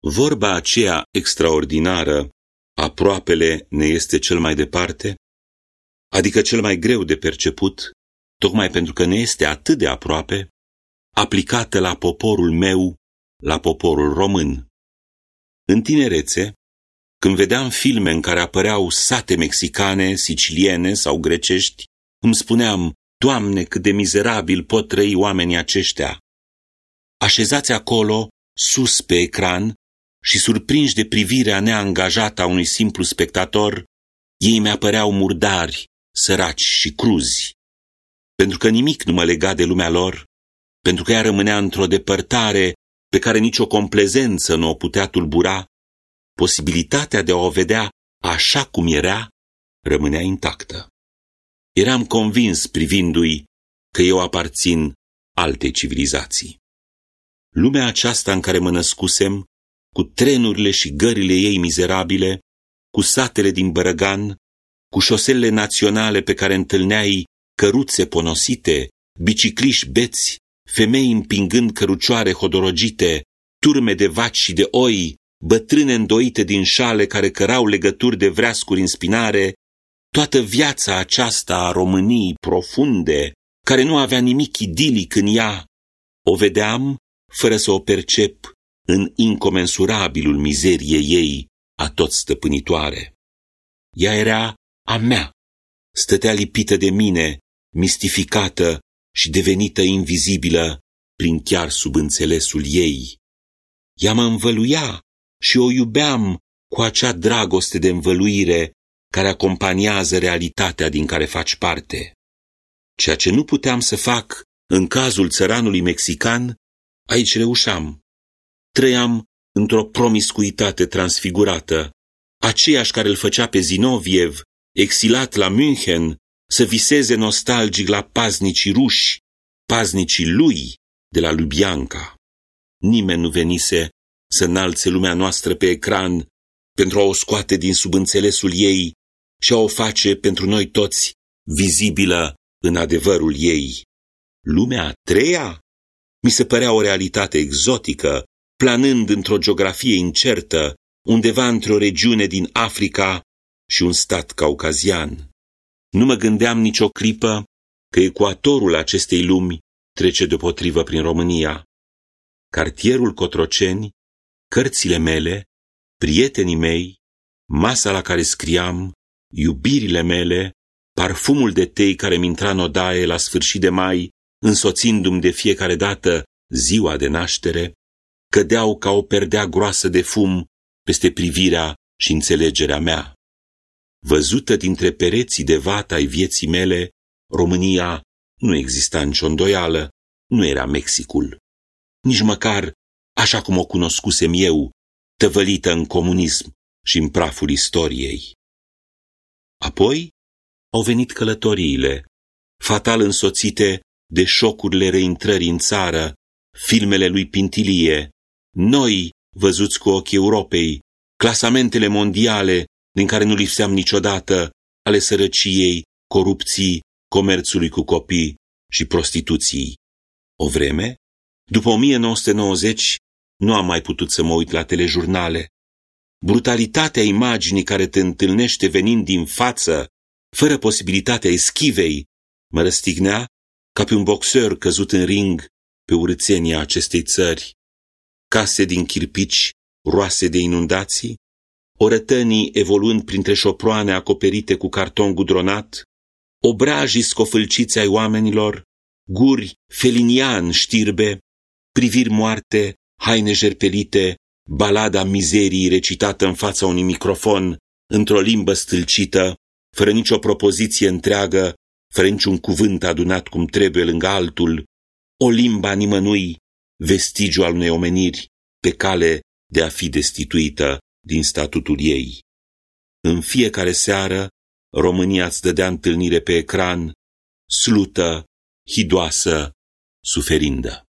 Vorba aceea extraordinară, aproapele ne este cel mai departe, adică cel mai greu de perceput, tocmai pentru că ne este atât de aproape, aplicată la poporul meu, la poporul român. În tinerețe, când vedeam filme în care apăreau sate mexicane, siciliene sau grecești, îmi spuneam, Doamne, cât de mizerabil pot trăi oamenii aceștia. Așezați acolo, sus pe ecran, și surprinși de privirea neangajată a unui simplu spectator, ei mi-apăreau murdari, săraci și cruzi. Pentru că nimic nu mă lega de lumea lor, pentru că ea rămânea într-o depărtare pe care nicio complezență nu o putea tulbura, posibilitatea de a o vedea așa cum era rămânea intactă. Eram convins privindu-i că eu aparțin alte civilizații. Lumea aceasta în care mă născusem, cu trenurile și gările ei mizerabile, cu satele din Bărăgan, cu șoselele naționale pe care întâlneai căruțe ponosite, bicicliști beți, femei împingând cărucioare hodorogite, turme de vaci și de oi, bătrâne îndoite din șale care cărau legături de vreascuri în spinare, toată viața aceasta a României profunde, care nu avea nimic idilic în ea, o vedeam, fără să o percep, în incomensurabilul mizeriei ei a tot stăpânitoare. Ea era a mea, stătea lipită de mine, mistificată și devenită invizibilă prin chiar sub înțelesul ei. Ea mă învăluia și o iubeam cu acea dragoste de învăluire care acompaniază realitatea din care faci parte. Ceea ce nu puteam să fac în cazul țăranului mexican, aici reușeam. Trăiam într-o promiscuitate transfigurată, aceeași care îl făcea pe Zinoviev, exilat la München, să viseze nostalgic la paznicii ruși, paznicii lui de la Lubianca. Nimeni nu venise să înalțe lumea noastră pe ecran pentru a o scoate din sub înțelesul ei și a o face pentru noi toți vizibilă în adevărul ei. Lumea a treia mi se părea o realitate exotică, planând într-o geografie incertă, undeva între o regiune din Africa și un stat caucazian. Nu mă gândeam nicio clipă că ecuatorul acestei lumi trece deopotrivă prin România. Cartierul Cotroceni, cărțile mele, prietenii mei, masa la care scriam, iubirile mele, parfumul de tei care mi intra în odaie la sfârșit de mai, însoțindu-mi de fiecare dată ziua de naștere, cădeau ca o perdea groasă de fum peste privirea și înțelegerea mea. Văzută dintre pereții de vată ai vieții mele, România nu exista nicio îndoială, nu era Mexicul. Nici măcar așa cum o cunoscusem eu, tăvălită în comunism și în praful istoriei. Apoi au venit călătoriile, fatal însoțite de șocurile reintrării în țară, filmele lui Pintilie, noi văzuți cu ochii Europei, clasamentele mondiale din care nu lipseam niciodată, ale sărăciei, corupției, comerțului cu copii și prostituției. O vreme, după 1990, nu am mai putut să mă uit la telejurnale. Brutalitatea imaginii care te întâlnește venind din față, fără posibilitatea eschivei, mă răstignea ca pe un boxer căzut în ring pe urățenia acestei țări. Case din chirpici, roase de inundații, orătănii evoluând printre șoproane acoperite cu carton gudronat, obrajii scofâlciți ai oamenilor, guri felinian știrbe, priviri moarte, haine jerpelite, balada mizerii recitată în fața unui microfon, într-o limbă stâlcită, fără nicio propoziție întreagă, fără niciun cuvânt adunat cum trebuie lângă altul, o limba nimănui, vestigiu al unei omeniri, pe cale de a fi destituită din statutul ei. În fiecare seară, România îți dădea întâlnire pe ecran, slută, hidoasă, suferindă.